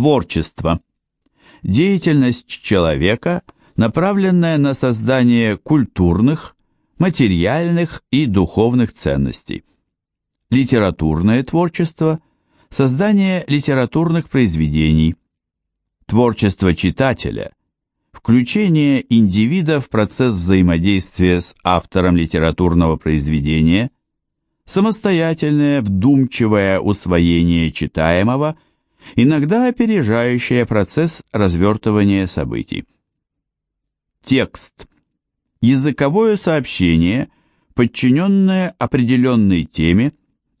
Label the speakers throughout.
Speaker 1: Творчество. Деятельность человека, направленная на создание культурных, материальных и духовных ценностей. Литературное творчество – создание литературных произведений. Творчество читателя – включение индивида в процесс взаимодействия с автором литературного произведения, самостоятельное вдумчивое усвоение читаемого, иногда опережающее процесс развертывания событий. Текст – языковое сообщение, подчиненное определенной теме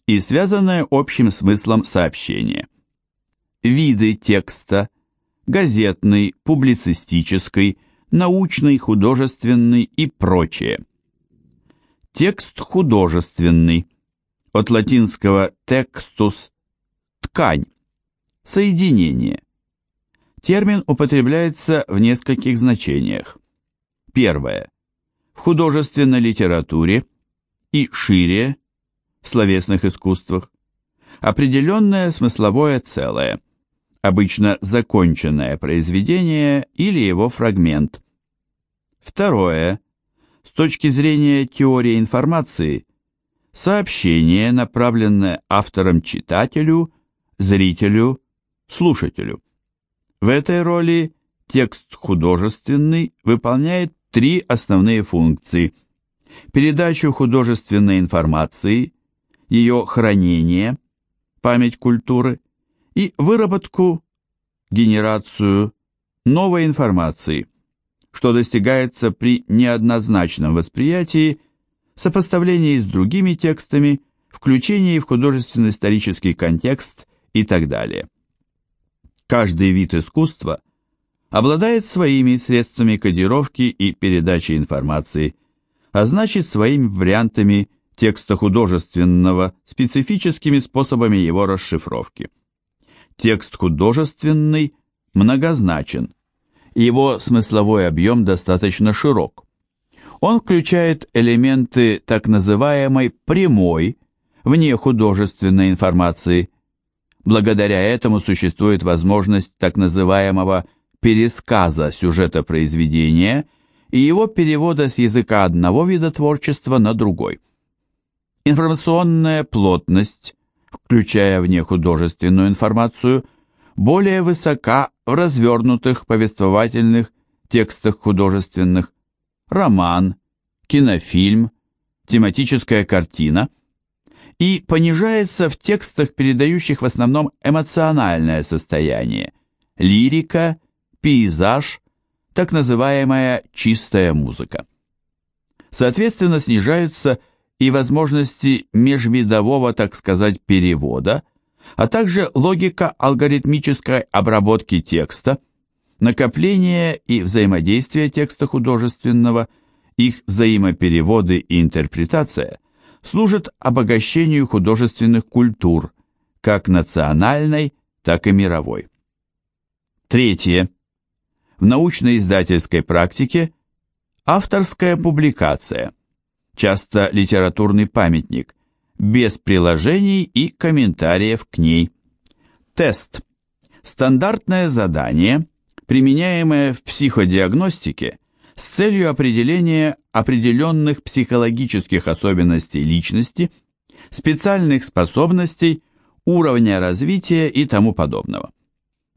Speaker 1: и связанное общим смыслом сообщения. Виды текста – газетный, публицистический, научный, художественный и прочее. Текст художественный, от латинского textus – ткань, соединение. Термин употребляется в нескольких значениях. Первое в художественной литературе и шире в словесных искусствах определенное смысловое целое, обычно законченное произведение или его фрагмент. Второе. С точки зрения теории информации, сообщение, направленное автором читателю, зрителю, слушателю. В этой роли текст художественный выполняет три основные функции. Передачу художественной информации, ее хранение, память культуры и выработку, генерацию новой информации, что достигается при неоднозначном восприятии, сопоставлении с другими текстами, включении в художественно-исторический контекст и так далее. Каждый вид искусства – обладает своими средствами кодировки и передачи информации, а значит своими вариантами текста художественного, специфическими способами его расшифровки. Текст художественный многозначен, его смысловой объем достаточно широк. Он включает элементы так называемой прямой, вне художественной информации. Благодаря этому существует возможность так называемого пересказа сюжета произведения и его перевода с языка одного вида творчества на другой. Информационная плотность, включая внехудожественную информацию, более высока в развернутых повествовательных текстах художественных, роман, кинофильм, тематическая картина и понижается в текстах, передающих в основном эмоциональное состояние, лирика пейзаж, так называемая чистая музыка. Соответственно, снижаются и возможности межвидового, так сказать, перевода, а также логика алгоритмической обработки текста, накопление и взаимодействие текста художественного, их взаимопереводы и интерпретация служат обогащению художественных культур, как национальной, так и мировой. Третье. В научно-издательской практике авторская публикация, часто литературный памятник, без приложений и комментариев к ней. Тест. Стандартное задание, применяемое в психодиагностике с целью определения определенных психологических особенностей личности, специальных способностей, уровня развития и тому подобного.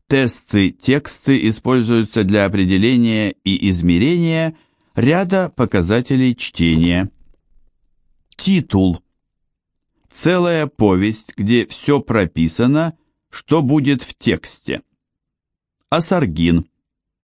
Speaker 1: Тесты тексты используются для определения и измерения ряда показателей чтения. Титул. Целая повесть, где все прописано, что будет в тексте. Асаргин.